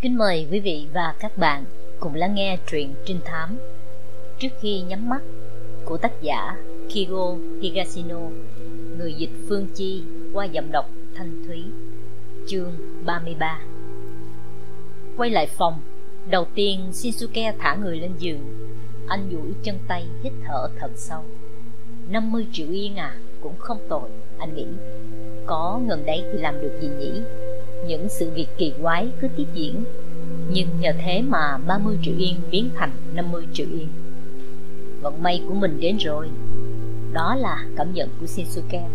Kính mời quý vị và các bạn cùng lắng nghe truyện trinh thám Trước khi nhắm mắt của tác giả Kigo Higashino, người dịch Phương Chi qua giọng đọc Thanh Thúy, chương 33. Quay lại phòng, đầu tiên Shinsuke thả người lên giường, anh duỗi chân tay hít thở thật sâu. 50 triệu yên à, cũng không tội, anh nghĩ. Có ngần đấy thì làm được gì nhỉ? Những sự việc kỳ quái cứ tiếp diễn. Nhưng nhờ thế mà 30 triệu yên biến thành 50 triệu yên. Vận may của mình đến rồi. Đó là cảm nhận của Shinsuke.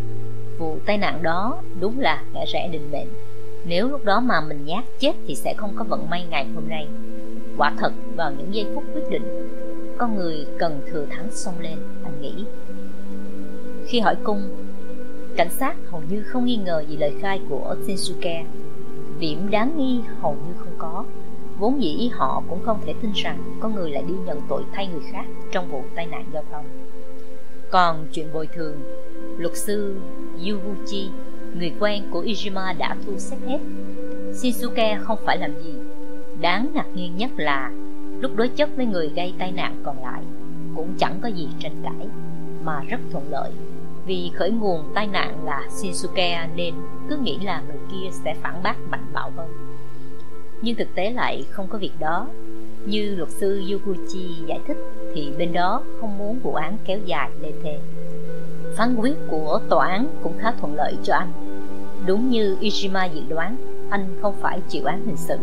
Vụ tai nạn đó đúng là ngã rẽ định mệnh. Nếu lúc đó mà mình nhát chết thì sẽ không có vận may ngày hôm nay. Quả thật, vào những giây phút quyết định, con người cần thừa thắng xông lên, anh nghĩ. Khi hỏi cung, cảnh sát hầu như không nghi ngờ gì lời khai của Shinsuke điểm đáng nghi hầu như không có. Vốn dĩ họ cũng không thể tin rằng có người lại đi nhận tội thay người khác trong vụ tai nạn giao thông. Còn chuyện bồi thường, luật sư yuguchi, người quen của ijima đã thu xếp hết. Shinsuke không phải làm gì. Đáng ngạc nhiên nhất là lúc đối chất với người gây tai nạn còn lại cũng chẳng có gì tranh cãi mà rất thuận lợi. Vì khởi nguồn tai nạn là Shinsuke nên cứ nghĩ là người kia sẽ phản bác mạnh bạo hơn. Nhưng thực tế lại không có việc đó. Như luật sư Yuguchi giải thích thì bên đó không muốn vụ án kéo dài lê thê. Phán quyết của tòa án cũng khá thuận lợi cho anh. Đúng như Ishima dự đoán, anh không phải chịu án hình sự.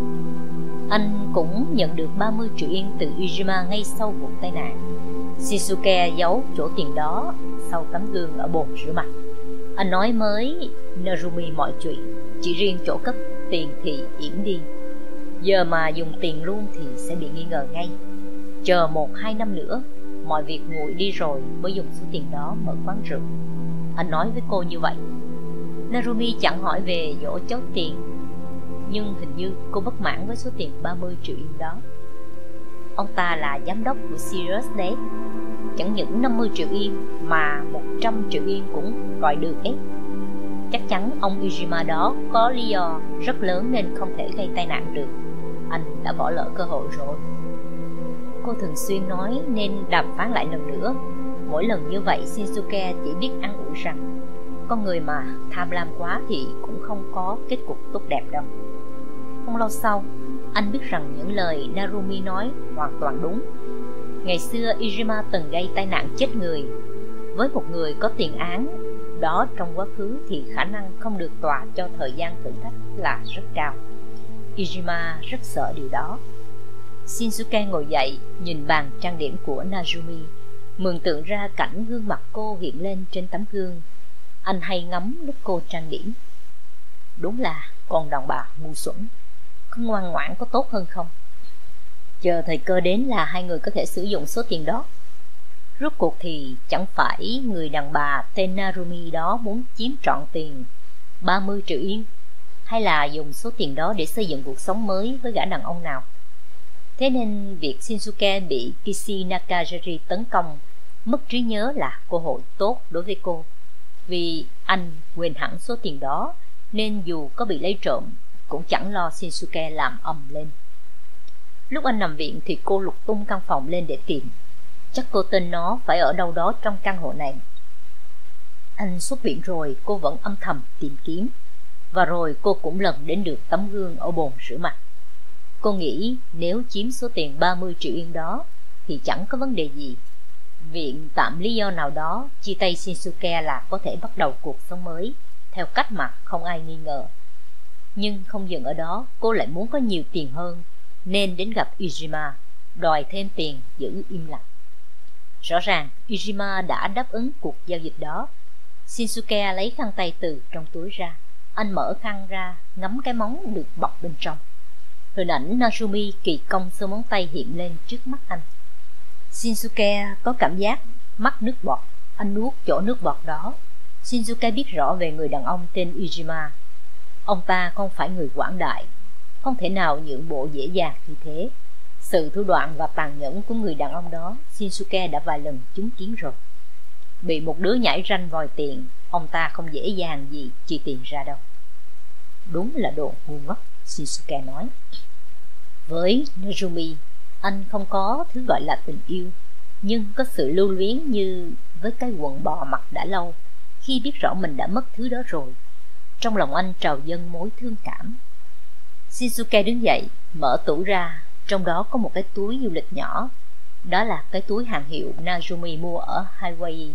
Anh cũng nhận được 30 triệu yên từ Ishima ngay sau vụ tai nạn. Shizuke giấu chỗ tiền đó sau tấm gương ở bồn rửa mặt. Anh nói mới Narumi mọi chuyện, chỉ riêng chỗ cấp tiền thì yểm đi. Giờ mà dùng tiền luôn thì sẽ bị nghi ngờ ngay. Chờ một hai năm nữa, mọi việc nguội đi rồi mới dùng số tiền đó mở quán rượu. Anh nói với cô như vậy. Narumi chẳng hỏi về dỗ cháu tiền, nhưng hình như cô bất mãn với số tiền 30 triệu yên đó. Ông ta là giám đốc của Sirius đấy Chẳng những 50 triệu yên mà 100 triệu yên cũng gọi được ấy Chắc chắn ông Ijima đó có lý do rất lớn nên không thể gây tai nạn được. Anh đã bỏ lỡ cơ hội rồi. Cô thường xuyên nói nên đàm phán lại lần nữa. Mỗi lần như vậy Shinsuke chỉ biết ăn ủi rằng Con người mà tham lam quá thì cũng không có kết cục tốt đẹp đâu. Không lâu sau, anh biết rằng những lời Narumi nói hoàn toàn đúng. Ngày xưa Ijima từng gây tai nạn chết người. Với một người có tiền án đó trong quá khứ thì khả năng không được tòa cho thời gian thử thách là rất cao. Ijima rất sợ điều đó. Shinsuke ngồi dậy, nhìn bàn trang điểm của Najumi Mường tượng ra cảnh gương mặt cô hiện lên trên tấm gương. Anh hay ngắm lúc cô trang điểm. Đúng là con đàn bà ngu xuẩn. Có ngoan ngoãn có tốt hơn không? Chờ thời cơ đến là hai người có thể sử dụng số tiền đó. Rốt cuộc thì chẳng phải người đàn bà tên Narumi đó muốn chiếm trọn tiền 30 triệu yên, Hay là dùng số tiền đó để xây dựng cuộc sống mới với gã đàn ông nào? Thế nên việc Shinsuke bị Kishi Nakajiri tấn công Mất trí nhớ là cơ hội tốt đối với cô. Vì anh quên hẳn số tiền đó, Nên dù có bị lấy trộm, Cũng chẳng lo Shinsuke làm ầm lên. Lúc anh nằm viện thì cô lục tung căn phòng lên để tìm. Chắc cô tên nó phải ở đâu đó trong căn hộ này. Anh xuất viện rồi, cô vẫn âm thầm tìm kiếm. Và rồi cô cũng lần đến được tấm gương ở bồn rửa mặt. Cô nghĩ nếu chiếm số tiền 30 triệu yên đó, Thì chẳng có vấn đề gì. Viện tạm lý do nào đó, Chia tay Shinsuke là có thể bắt đầu cuộc sống mới, Theo cách mà không ai nghi ngờ. Nhưng không dừng ở đó, Cô lại muốn có nhiều tiền hơn, Nên đến gặp Ijima, Đòi thêm tiền giữ im lặng. Rõ ràng, Ijima đã đáp ứng cuộc giao dịch đó. Shinsuke lấy khăn tay từ trong túi ra. Anh mở khăn ra, Ngắm cái móng được bọc bên trong. Hình ảnh Nazumi kỳ công sơ móng tay hiện lên trước mắt anh. Shinsuke có cảm giác mắt nước bọt. Anh nuốt chỗ nước bọt đó. Shinsuke biết rõ về người đàn ông tên Ijima. Ông ta không phải người quảng đại. Không thể nào nhượng bộ dễ dàng như thế sự thủ đoạn và tàn nhẫn của người đàn ông đó Shinsuke đã vài lần chứng kiến rồi Bị một đứa nhảy ranh vòi tiền Ông ta không dễ dàng gì chi tiền ra đâu Đúng là đồ ngu ngốc Shinsuke nói Với Narumi, anh không có thứ gọi là tình yêu, nhưng có sự lưu luyến như với cái quần bò mặc đã lâu, khi biết rõ mình đã mất thứ đó rồi. Trong lòng anh trào dâng mối thương cảm. Shinsuke đứng dậy, mở tủ ra, trong đó có một cái túi du lịch nhỏ. Đó là cái túi hàng hiệu Najumi mua ở Hawaii.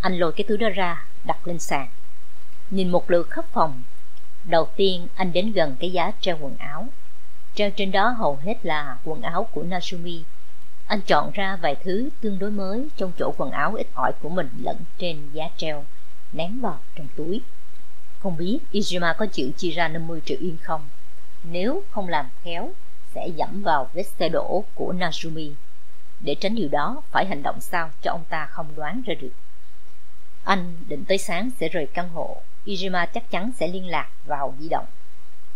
Anh lôi cái túi đó ra, đặt lên sàn. Nhìn một lượt khắp phòng, đầu tiên anh đến gần cái giá treo quần áo. Treo trên đó hầu hết là quần áo của Najumi. Anh chọn ra vài thứ tương đối mới trong chỗ quần áo ít ỏi của mình lẫn trên giá treo, ném vào trong túi. Không biết Izuma có chịu chia ra 50 triệu yên không? Nếu không làm khéo, sẽ dẫm vào vết xe đổ của Najumi. Để tránh điều đó, phải hành động sao cho ông ta không đoán ra được. Anh định tới sáng sẽ rời căn hộ, Ijima chắc chắn sẽ liên lạc vào di động.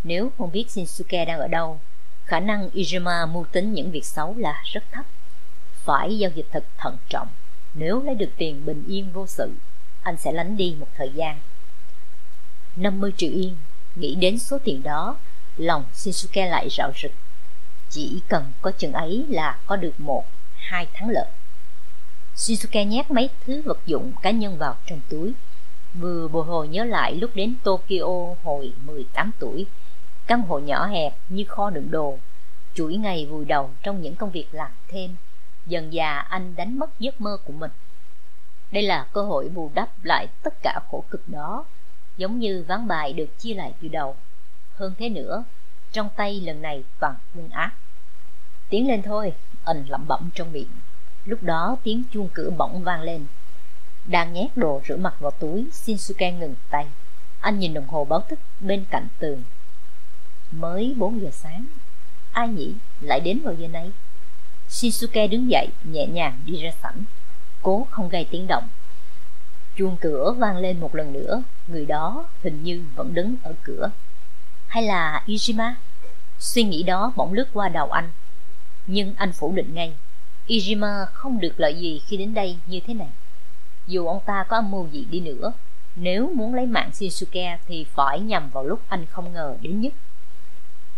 Nếu không biết Shinsuke đang ở đâu, khả năng Ijima mưu tính những việc xấu là rất thấp. Phải giao dịch thật thận trọng. Nếu lấy được tiền bình yên vô sự, anh sẽ lánh đi một thời gian. 50 triệu yên, nghĩ đến số tiền đó, lòng Shinsuke lại rạo rực. Chỉ cần có chừng ấy là có được một, hai tháng lợi. Shizuke nhét mấy thứ vật dụng cá nhân vào trong túi, vừa bồi hồi nhớ lại lúc đến Tokyo hồi 18 tuổi. Căn hộ nhỏ hẹp như kho đựng đồ, chuỗi ngày vùi đầu trong những công việc làm thêm. Dần già anh đánh mất giấc mơ của mình. Đây là cơ hội bù đắp lại tất cả khổ cực đó, giống như ván bài được chia lại từ đầu. Hơn thế nữa, trong tay lần này toàn quân ác. Tiến lên thôi, anh lẩm bẩm trong miệng. Lúc đó tiếng chuông cửa bỗng vang lên. Đang nhét đồ rửa mặt vào túi, Shinsuke ngừng tay. Anh nhìn đồng hồ báo thức bên cạnh tường. Mới 4 giờ sáng. Ai nhỉ lại đến vào giờ này? Shinsuke đứng dậy, nhẹ nhàng đi ra sảnh. Cố không gây tiếng động. Chuông cửa vang lên một lần nữa, người đó hình như vẫn đứng ở cửa. Hay là Ijima? Suy nghĩ đó bỗng lướt qua đầu anh. Nhưng anh phủ định ngay Ijima không được lợi gì khi đến đây như thế này. Dù ông ta có âm mưu gì đi nữa, nếu muốn lấy mạng Shinsuke thì phải nhằm vào lúc anh không ngờ đến nhất.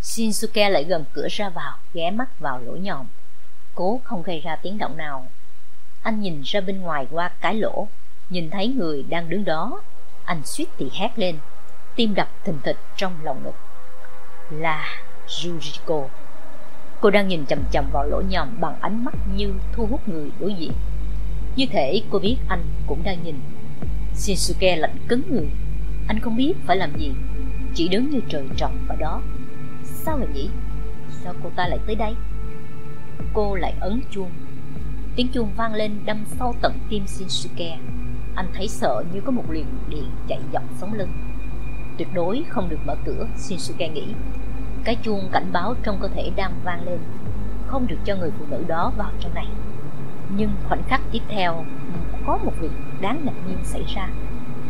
Shinsuke lại gần cửa ra vào, ghé mắt vào lỗ nhòm, cố không gây ra tiếng động nào. Anh nhìn ra bên ngoài qua cái lỗ, nhìn thấy người đang đứng đó, anh suýt thì hét lên, tim đập thình thịch trong lòng ngực. Là Yuriko. Cô đang nhìn chầm chầm vào lỗ nhòm bằng ánh mắt như thu hút người đối diện. Như thể cô biết anh cũng đang nhìn. Shinsuke lạnh cứng người. Anh không biết phải làm gì, chỉ đứng như trời trồng ở đó. Sao vậy nhỉ? Sao cô ta lại tới đây? Cô lại ấn chuông. Tiếng chuông vang lên đâm sâu tận tim Shinsuke. Anh thấy sợ như có một liền điện chạy dọc sống lưng. Tuyệt đối không được mở cửa, Shinsuke nghĩ cái chuông cảnh báo trong cơ thể đang vang lên, Không được cho người phụ nữ đó vào trong này. Nhưng khoảnh khắc tiếp theo, Có một việc đáng ngạc nhiên xảy ra.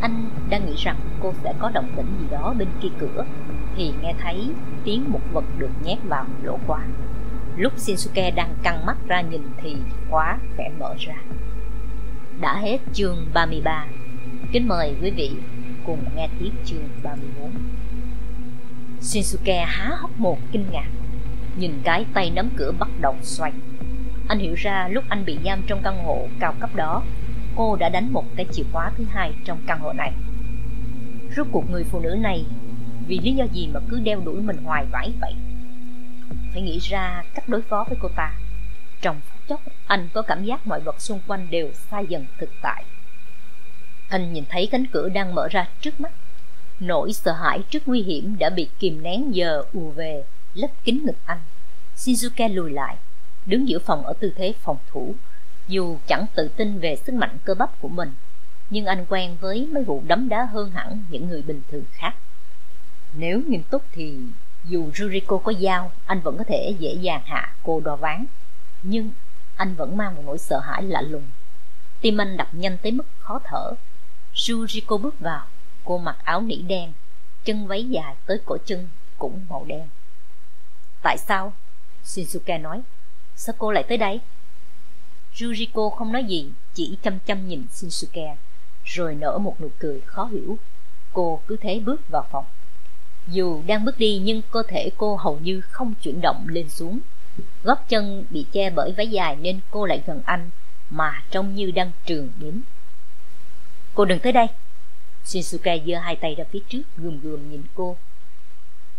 Anh đang nghĩ rằng cô sẽ có động tĩnh gì đó bên kia cửa, Thì nghe thấy tiếng một vật được nhét vào lỗ khóa Lúc Shinsuke đang căng mắt ra nhìn thì khóa khẽ mở ra. Đã hết chương 33 Kính mời quý vị cùng nghe tiếp chương 34 Shinsuke há hốc một kinh ngạc. Nhìn cái tay nắm cửa bắt đầu xoay. Anh hiểu ra lúc anh bị giam trong căn hộ cao cấp đó, Cô đã đánh một cái chìa khóa thứ hai trong căn hộ này. Rốt cuộc người phụ nữ này, Vì lý do gì mà cứ đeo đuổi mình hoài vãi vậy? Phải nghĩ ra cách đối phó với cô ta. Trong phút chốc, anh có cảm giác mọi vật xung quanh đều xa dần thực tại. Anh nhìn thấy cánh cửa đang mở ra trước mắt. Nỗi sợ hãi trước nguy hiểm đã bị kìm nén giờ ùa về, lấp kín ngực anh. Shinsuke lùi lại, đứng giữa phòng ở tư thế phòng thủ. Dù chẳng tự tin về sức mạnh cơ bắp của mình, nhưng anh quen với mấy vụ đấm đá hơn hẳn những người bình thường khác. Nếu nghiêm túc thì dù Juriko có dao, anh vẫn có thể dễ dàng hạ cô đo ván. Nhưng anh vẫn mang một nỗi sợ hãi lạ lùng. Tim anh đập nhanh tới mức khó thở. Juriko bước vào, Cô mặc áo nỉ đen, chân váy dài tới cổ chân cũng màu đen. Tại sao? Shinsuke nói. Sao cô lại tới đây? Yuriko không nói gì, chỉ chăm chăm nhìn Shinsuke, rồi nở một nụ cười khó hiểu. Cô cứ thế bước vào phòng. Dù đang bước đi nhưng cơ thể cô hầu như không chuyển động lên xuống. Gót chân bị che bởi váy dài nên cô lại gần anh mà trông như đang trường đến. Cô đừng tới đây. Shinsuke giơ hai tay ra phía trước gườm gườm nhìn cô.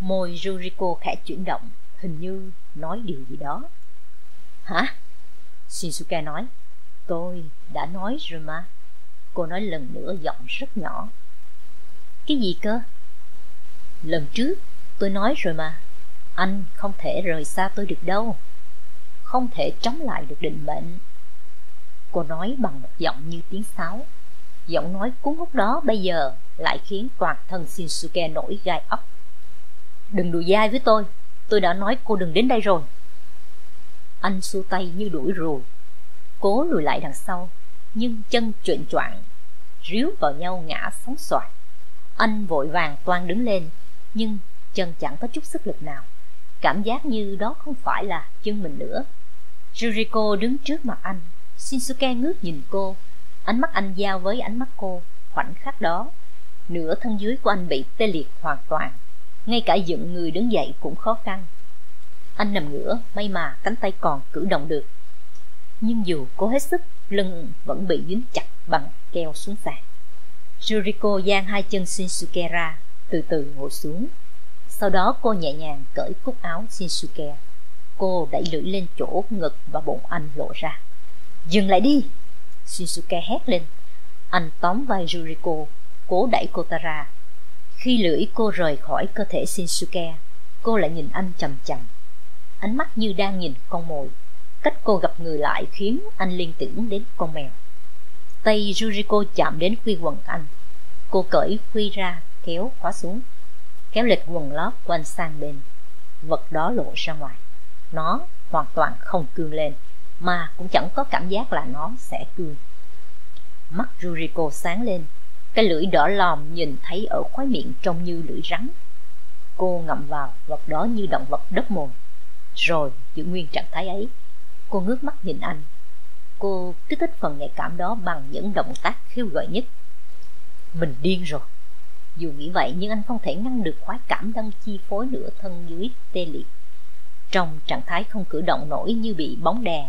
Môi Ruriko khẽ chuyển động, hình như nói điều gì đó. Hả? Shinsuke nói. Tôi đã nói rồi mà. Cô nói lần nữa giọng rất nhỏ. Cái gì cơ? Lần trước tôi nói rồi mà. Anh không thể rời xa tôi được đâu. Không thể chống lại được định mệnh. Cô nói bằng một giọng như tiếng sáo. Giọng nói cuốn hút đó bây giờ lại khiến toàn thân Shinsuke nổi gai ốc. Đừng đùa dai với tôi, tôi đã nói cô đừng đến đây rồi. Anh xua tay như đuổi rùa, cố lùi lại đằng sau, nhưng chân chuyển choạng, ríu vào nhau ngã sóng xoài. Anh vội vàng toan đứng lên, nhưng chân chẳng có chút sức lực nào. Cảm giác như đó không phải là chân mình nữa. Juriko đứng trước mặt anh, Shinsuke ngước nhìn cô, ánh mắt anh giao với ánh mắt cô, khoảnh khắc đó. Nửa thân dưới của anh bị tê liệt hoàn toàn, ngay cả dựng người đứng dậy cũng khó khăn. Anh nằm ngửa, may mà cánh tay còn cử động được. Nhưng dù cố hết sức, lưng vẫn bị dính chặt bằng keo xuống sàn. Juriko giang hai chân Shinsuke ra, từ từ ngồi xuống. Sau đó cô nhẹ nhàng cởi cúc áo Shinsuke. Cô đẩy lưỡi lên chỗ ngực và bụng anh lộ ra. Dừng lại đi! Shinsuke hét lên. Anh tóm vai Juriko, cố đẩy cô ta ra. Khi lưỡi cô rời khỏi cơ thể Shinsuke, cô lại nhìn anh chầm chầm. Ánh mắt như đang nhìn con mồi. Cách cô gặp người lại khiến anh liên tưởng đến con mèo. Tay Juriko chạm đến khuy quần anh. Cô cởi khuy ra, kéo khóa xuống. Kéo lệch quần lót của anh sang bên. Vật đó lộ ra ngoài. Nó hoàn toàn không cương lên, mà cũng chẳng có cảm giác là nó sẽ cười Mắt Juriko sáng lên, cái lưỡi đỏ lòm nhìn thấy ở khóe miệng trông như lưỡi rắn. Cô ngậm vào vật đó như động vật đất mồi. Rồi giữ nguyên trạng thái ấy, cô ngước mắt nhìn anh. Cô kích thích phần nhạy cảm đó bằng những động tác khiêu gợi nhất. Mình điên rồi. Dù nghĩ vậy nhưng anh không thể ngăn được khoái cảm đang chi phối nửa thân dưới tê liệt. Trong trạng thái không cử động nổi như bị bóng đè,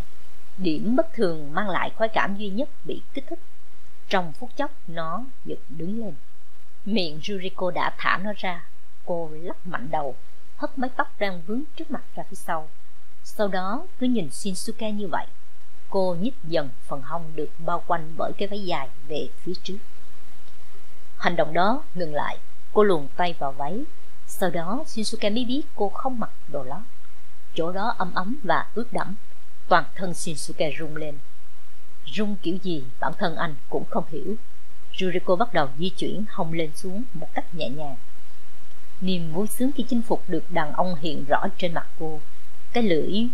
điểm bất thường mang lại khoái cảm duy nhất bị kích thích. Trong phút chốc nó giật đứng lên. Miệng Juriko đã thả nó ra, cô lắc mạnh đầu, hất mái tóc đang vướng trước mặt ra phía sau. Sau đó cứ nhìn Shinsuke như vậy, cô nhích dần phần hông được bao quanh bởi cái váy dài về phía trước. Hành động đó ngừng lại, cô luồn tay vào váy. Sau đó Shinsuke mới biết cô không mặc đồ lót. Chỗ đó ấm ấm và ướt đẫm. Toàn thân Shinsuke rung lên. Rung kiểu gì bản thân anh cũng không hiểu. Juriko bắt đầu di chuyển hông lên xuống một cách nhẹ nhàng. Niềm vui sướng khi chinh phục được đàn ông hiện rõ trên mặt cô. Cái lưỡi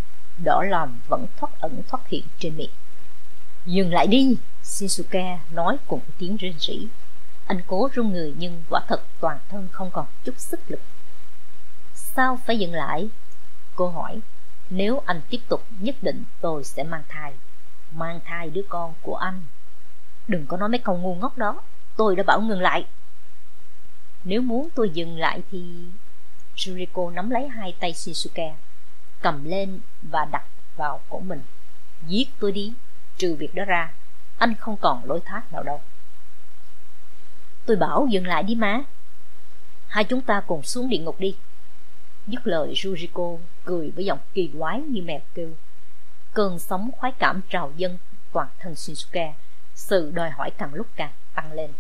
đỏ lòm vẫn thoát ẩn thoát hiện trên miệng. Dừng lại đi, Shinsuke nói cùng tiếng rên rỉ. Anh cố run người nhưng quả thật toàn thân không còn chút sức lực. Sao phải dừng lại? Cô hỏi, nếu anh tiếp tục nhất định tôi sẽ mang thai. Mang thai đứa con của anh. Đừng có nói mấy câu ngu ngốc đó, tôi đã bảo ngừng lại. Nếu muốn tôi dừng lại thì... Juriko nắm lấy hai tay Shinsuke, cầm lên và đặt vào cổ mình. Giết tôi đi, trừ việc đó ra, anh không còn lối thoát nào đâu. Tôi bảo dừng lại đi má. Hai chúng ta cùng xuống địa ngục đi. Dứt lời Juriko cười với giọng kỳ quái như mèo kêu. Cơn sóng khoái cảm trào dâng toàn thân Shinsuke, sự đòi hỏi càng lúc càng tăng lên.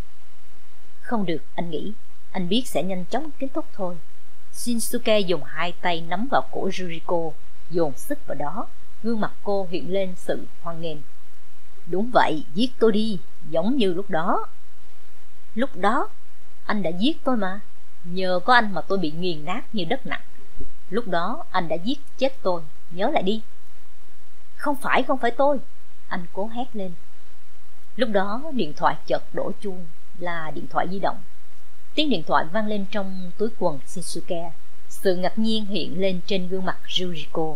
Không được, anh nghĩ, anh biết sẽ nhanh chóng kết thúc thôi. Shinsuke dùng hai tay nắm vào cổ Juriko, dồn sức vào đó, gương mặt cô hiện lên sự hoan nghênh. Đúng vậy, giết tôi đi, giống như lúc đó. Lúc đó, anh đã giết tôi mà. Nhờ có anh mà tôi bị nghiền nát như đất nặng. Lúc đó anh đã giết chết tôi, nhớ lại đi. Không phải, không phải tôi. Anh cố hét lên. Lúc đó điện thoại chợt đổ chuông là điện thoại di động. Tiếng điện thoại vang lên trong túi quần Shinsuke. Sự ngạc nhiên hiện lên trên gương mặt Juriko.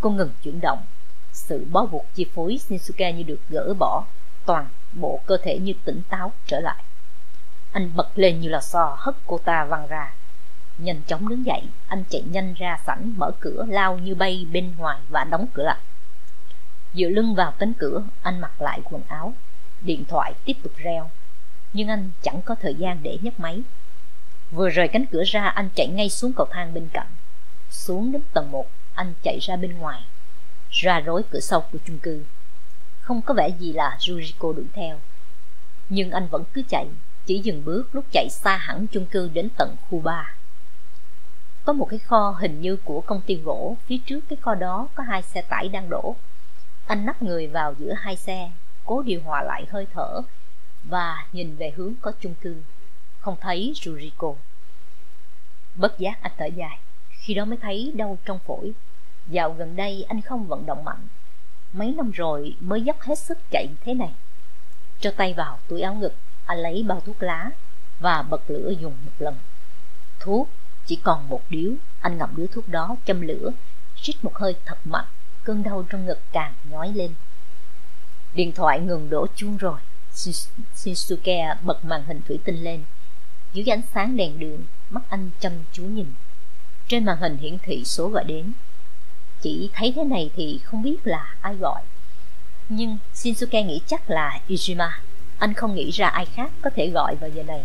Cô ngừng chuyển động. Sự bó buộc chi phối Shinsuke như được gỡ bỏ. Toàn bộ cơ thể như tỉnh táo trở lại. Anh bật lên như là so hất cô ta văng ra. Nhanh chóng đứng dậy, anh chạy nhanh ra sảnh, mở cửa, lao như bay bên ngoài và đóng cửa lại. Dựa lưng vào cánh cửa, anh mặc lại quần áo. Điện thoại tiếp tục reo, nhưng anh chẳng có thời gian để nhấc máy. Vừa rời cánh cửa ra, anh chạy ngay xuống cầu thang bên cạnh. Xuống đến tầng 1, anh chạy ra bên ngoài, ra rối cửa sau của chung cư. Không có vẻ gì là Juriko đuổi theo. Nhưng anh vẫn cứ chạy, chỉ dừng bước lúc chạy xa hẳn chung cư đến tận khu 3. Có một cái kho hình như của công ty gỗ, phía trước cái kho đó có hai xe tải đang đổ. Anh nắp người vào giữa hai xe, cố điều hòa lại hơi thở và nhìn về hướng có chung cư. Không thấy Ruriko Bất giác anh thở dài, khi đó mới thấy đau trong phổi. Dạo gần đây anh không vận động mạnh, mấy năm rồi mới dốc hết sức chạy thế này. Cho tay vào túi áo ngực, anh lấy bao thuốc lá và bật lửa dùng một lần. Thuốc chỉ còn một điếu, anh ngậm điếu thuốc đó châm lửa, rít một hơi thật mạnh, cơn đau trong ngực càng nhói lên. Điện thoại ngừng đổ chuông rồi, Shinsuke bật màn hình thủy tinh lên. Dưới ánh sáng đèn đường, mắt anh chăm chú nhìn. Trên màn hình hiển thị số gọi đến. Chỉ thấy thế này thì không biết là ai gọi. Nhưng Shinsuke nghĩ chắc là Ijima. Anh không nghĩ ra ai khác có thể gọi vào giờ này.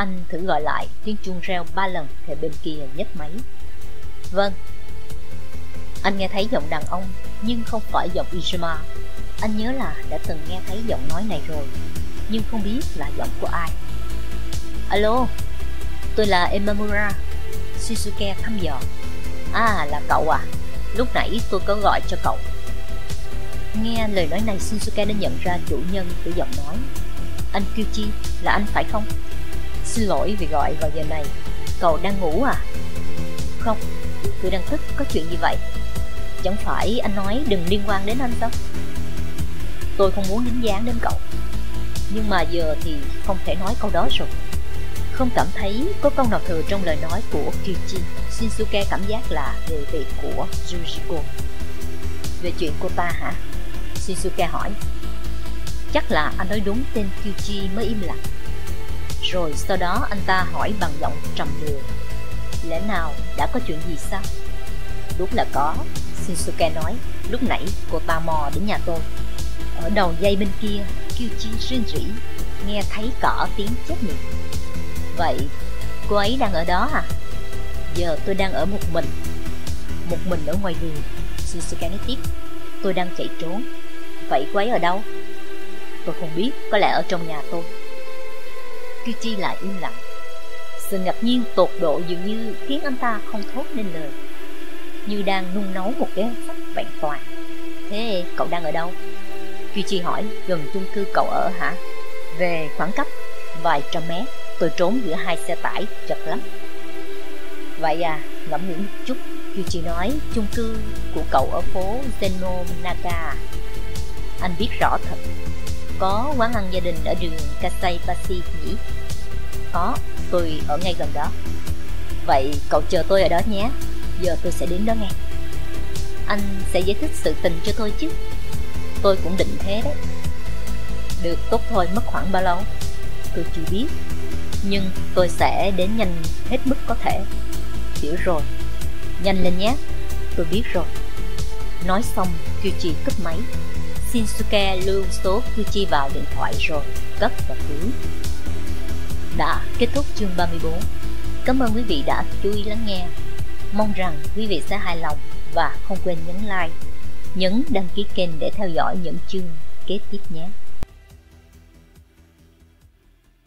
Anh thử gọi lại, tiếng chuông reo ba lần thì bên kia nhấc máy. Vâng. Anh nghe thấy giọng đàn ông, nhưng không phải giọng Ishima. Anh nhớ là đã từng nghe thấy giọng nói này rồi, nhưng không biết là giọng của ai. Alo, tôi là Emamura. Shizuke thăm dò. À, là cậu à, lúc nãy tôi có gọi cho cậu. Nghe lời nói này Shizuke đã nhận ra chủ nhân của giọng nói Anh Kyuchi là anh phải không? Xin lỗi vì gọi vào giờ này Cậu đang ngủ à? Không, tôi đang thức, có chuyện gì vậy? Chẳng phải anh nói đừng liên quan đến anh sao? Tôi không muốn dính dáng đến cậu Nhưng mà giờ thì không thể nói câu đó rồi Không cảm thấy có câu nào thừa trong lời nói của Kyuchi Shinsuke cảm giác là về việc của Yujiko Về chuyện cô ta hả? Shinsuke hỏi Chắc là anh nói đúng tên Kyuchi mới im lặng rồi sau đó anh ta hỏi bằng giọng trầm lừa Lẽ nào đã có chuyện gì sao? Đúng là có Shinsuke nói. Lúc nãy cô ta mò đến nhà tôi. Ở đầu dây bên kia Kyuchi rên rỉ Nghe thấy cỏ tiếng chết miệng. Vậy cô ấy đang ở đó à? Giờ tôi đang ở một mình. Một mình ở ngoài đường Shinsuke nói tiếp. Tôi đang chạy trốn. Vậy cô ấy ở đâu? Tôi không biết, có lẽ ở trong nhà tôi. Kichi lại im lặng. Sự ngạc nhiên tột độ dường như khiến anh ta không thốt nên lời. Như đang nung nấu một kế sách vẹn toàn. Thế cậu đang ở đâu? Kichi hỏi gần chung cư cậu ở hả? Về khoảng cách vài trăm mét. Tôi trốn giữa hai xe tải chật lắm. Vậy à, ngẫm nghĩ một chút Kichi nói chung cư của cậu ở phố Zeno Naga. Anh biết rõ thật. Có quán ăn gia đình ở đường Kasai Pasi nhỉ? Có, tôi ở ngay gần đó. Vậy cậu chờ tôi ở đó nhé. Giờ tôi sẽ đến đó ngay. Anh sẽ giải thích sự tình cho tôi chứ. Tôi cũng định thế đấy. Được tốt thôi mất khoảng bao lâu? Tôi chưa biết. Nhưng tôi sẽ đến nhanh hết mức có thể. Hiểu rồi. Nhanh lên nhé. Tôi biết rồi. Nói xong Kyuchi cúp máy. Shinsuke lưu số Kuchi vào điện thoại rồi cất và cứu. Đã kết thúc chương 34. Cảm ơn quý vị đã chú ý lắng nghe. Mong rằng quý vị sẽ hài lòng và không quên nhấn like, nhấn đăng ký kênh để theo dõi những chương kế tiếp nhé.